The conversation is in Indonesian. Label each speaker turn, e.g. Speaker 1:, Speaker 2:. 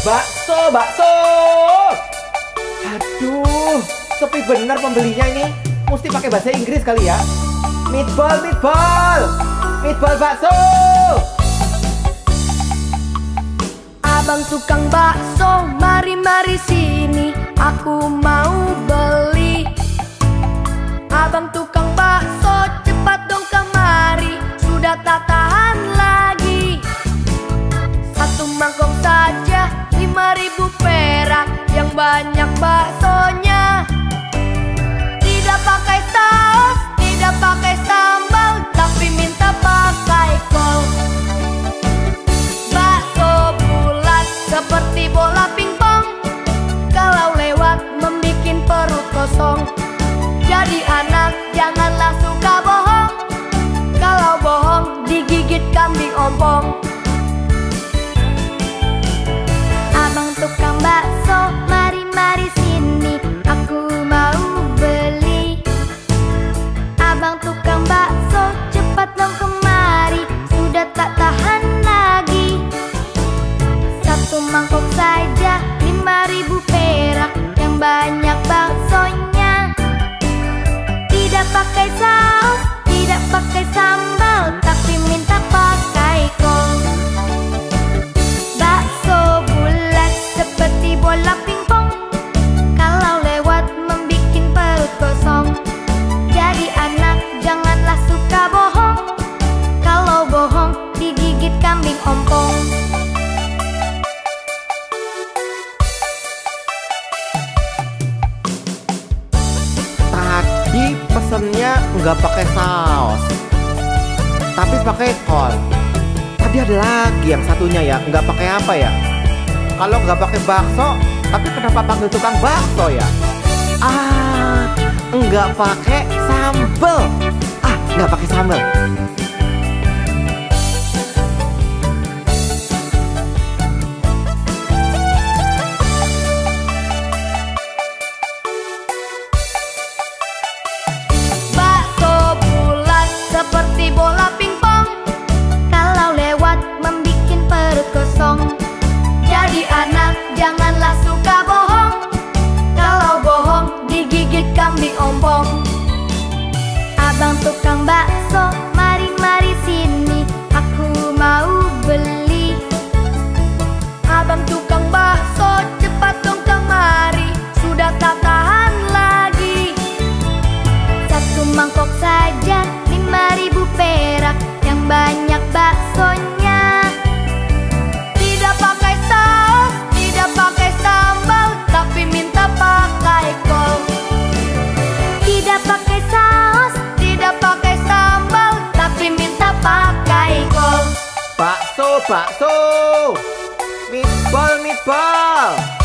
Speaker 1: Bakso, bakso. Aduh, sepi benar pembelinya ini. Mesti pakai bahasa Inggris kali ya. Meatball, meatball. Meatball bakso.
Speaker 2: Abang tukang bakso, mari-mari sini. Aku mau beli. Abang tukang ribu perak. Yang banyak baksonya. Saja lima ribu perak Yang banyak baksonya. Tidak pakai
Speaker 1: Tadi pesennya nggak pakai saus, tapi pakai kol. Tadi ada lagi yang satunya ya, nggak pakai apa ya? Kalau nggak pakai bakso, tapi kenapa panggil tukang bakso ya? Ah, nggak pakai sambel. Ah, nggak pakai sambel.
Speaker 2: Digigit kambing ompong Abang tukang
Speaker 1: bakso bakso. Meatball, meatball.